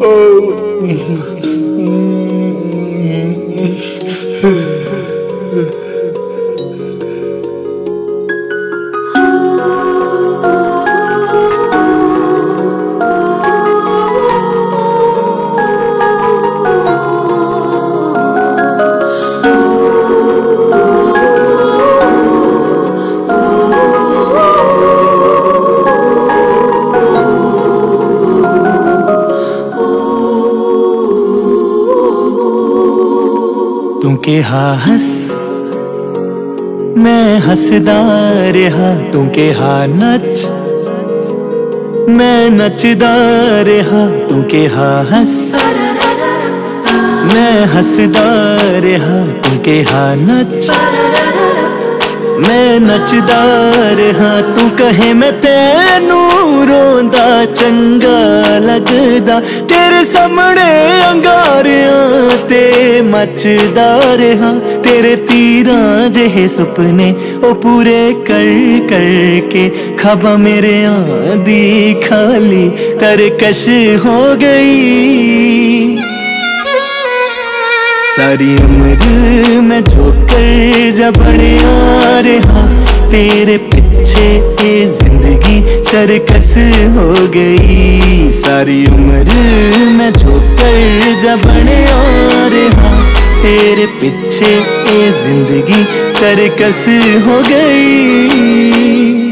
Oh. ਤੂੰ ਕਿਹਾ ਹੱਸ ਮੈਂ ਹੱਸਦਾ ਰਿਹਾ ਤੂੰ ਕਿਹਾ ਨੱਚ ਮੈਂ ਨੱਚਦਾ ਰਿਹਾ ਤੂੰ ਕਿਹਾ ਹੱਸ ਮੈਂ ਹੱਸਦਾ ਰਿਹਾ ਤੂੰ ਕਿਹਾ ਨੱਚ ਮੈਂ ਨੱਚਦਾ ਰਹਾ ਤੂੰ ਕਹੇ ਮੈਂ ਤੈਨੂੰ ਰੋਂਦਾ ਚੰਗਾ ਲੱਗਦਾ ਤੇਰੇ ਸਾਹਮਣੇ ਅੰਗਾਰਿਆਂ ਤੇ ਮੱਚਦਾ ਰਹਾ ਤੇਰੇ ਤੀਰਾਂ ਜਿਹੇ ਸੁਪਨੇ ਉਹ ਪੂਰੇ ਕਰ ਕਰਕੇ ਖਾਬਾਂ ਮੇਰੇ ਦੀ ਖਾਲੀ ਤਰਕਸ਼ ਹੋ ਗਈ सारी उम्र मैं जोकर जा बढ़िया रहा तेरे पीछे ये जिंदगी सरकस हो गई सारी उम्र मैं जोकर जा बढ़िया रहा तेरे पीछे ये ज़िंदगी सरकस हो गई।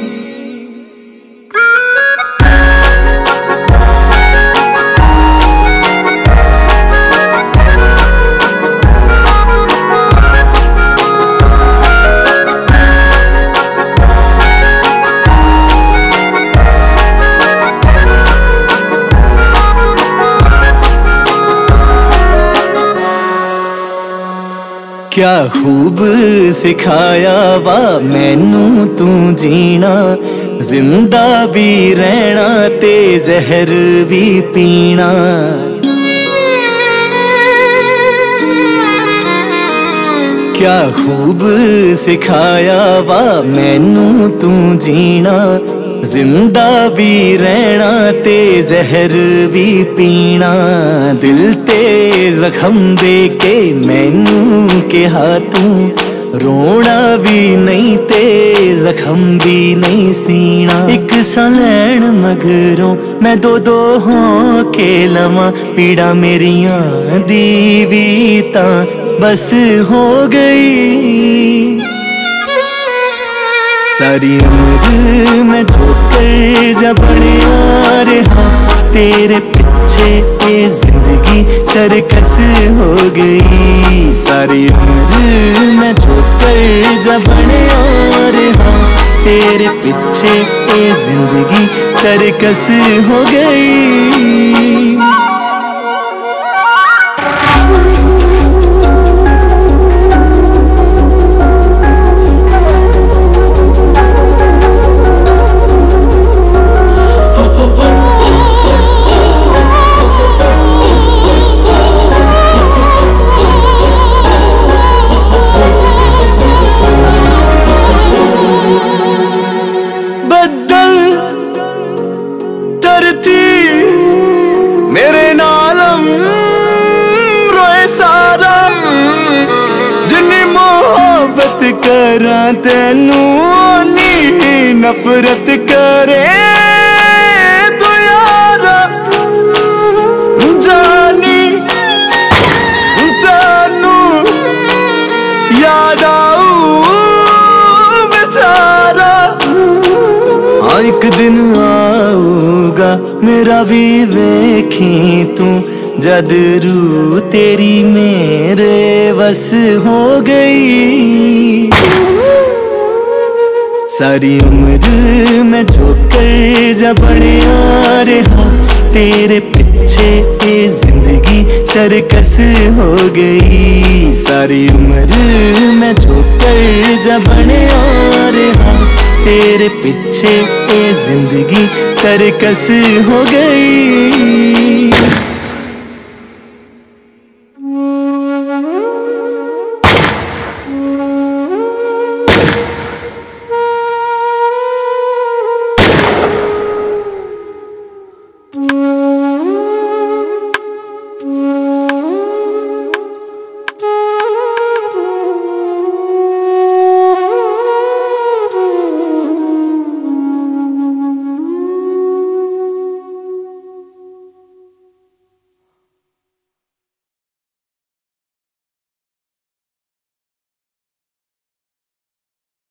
ਕਿਆ ਖੂਬ ਸਿਖਾਇਆ ਵਾ, ਮੈਨੂੰ ਤੂੰ ਜੀਣਾ। ਜ਼ਿੰਦਾ ਵੀ ਰਹਿਣਾ ਤੇ ਜ਼ਹਿਰ ਵੀ ਪੀਣਾ। ਕਿਆ ਖੂਬ ਸਿਖਾਇਆ ਵਾ, ਮੈਨੂੰ ਤੂੰ ਜੀਣਾ। ਜ਼ਿੰਦਾ ਵੀ ਰਹਿਣਾ ਤੇ ਜ਼ਹਿਰ ਵੀ ਪੀਣਾ। ਦਿਲ ਤੇ ਜ਼ਖਮ ਦੇ ਕੇ ਮੈਨੂੰ ਕਿਹਾ ਤੂੰ, ਰੋਣਾ ਵੀ ਨਹੀਂ ਤੇ ਜ਼ਖਮ ਵੀ ਨਹੀਂ ਸੀਣਾ। ਇੱਕ ਸਾਹ ਮਗਰੋਂ ਮੈਂ ਦੋ ਦੋ ਹਾਂ ਕੇ ਲਵਾਂ, ਪੀੜਾ ਮੇਰੀਆਂ ਦੀ ਵੀ ਤਾਂ ਬਸ ਹੋ ਗਈ। सारी उम्र मैं ठोकर जा बढ़िया रहा तेरे पीछे ये ज़िंदगी सरकस हो गई। सारी उम्र मैं ठोकर जा बढ़िया रहा तेरे पीछे ये ज़िंदगी सरकस हो गई। ਨਫ਼ਰਤ ਕਰਾਂ, ਤੈਨੂੰ ਨੀ ਨਫ਼ਰਤ ਕਰੇ। ਇੱਕ ਦਿਨ ਆਊਗਾ, ਮੇਰਾ ਵੀ ਵੇਖੀ ਤੂੰ, ਜਦ ਰੂ ਤੇਰੀ ਮੇਰੇ ਵਸ ਹੋ ਗਈ। सारी उम्र मैं ठोकर जा बढ़िया रहा, तेरे पीछे ये ज़िंदगी सरकस हो गई। सारी उम्र मैं ठोकर जा बढ़िया रहा, तेरे पीछे ये ज़िंदगी सरकस हो गई।